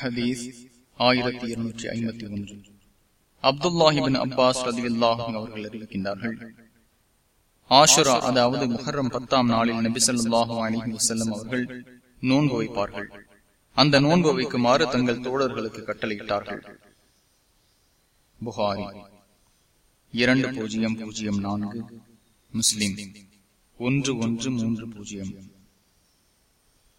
ஹதீஸ் ஆயிரத்தி இருநூற்றி ஐம்பத்தி ஒன்று. அப்துல்லாஹிபின் அப்பாஸ் ரதி அல்லாஹும் அவர்கள் அறிவிக்கின்றார்கள். ஆஷுரா அதாவது முஹர்ரம் பத்தாம் நாளில் நபிசல்லாஹு அலிஹி வசல்லம் அவர்கள் நோன்பு வைப்பார்கள். அந்த நோன்பு வைக்குமாறு தங்கள் தோழர்களுக்கு கட்டளையிட்டார்கள். புகாரி இரண்டு பூஜ்ஜியம் பூஜ்ஜியம் நான்கு முஸ்லிம் ஒன்று ஒன்று மூன்று பூஜ்ஜியம்.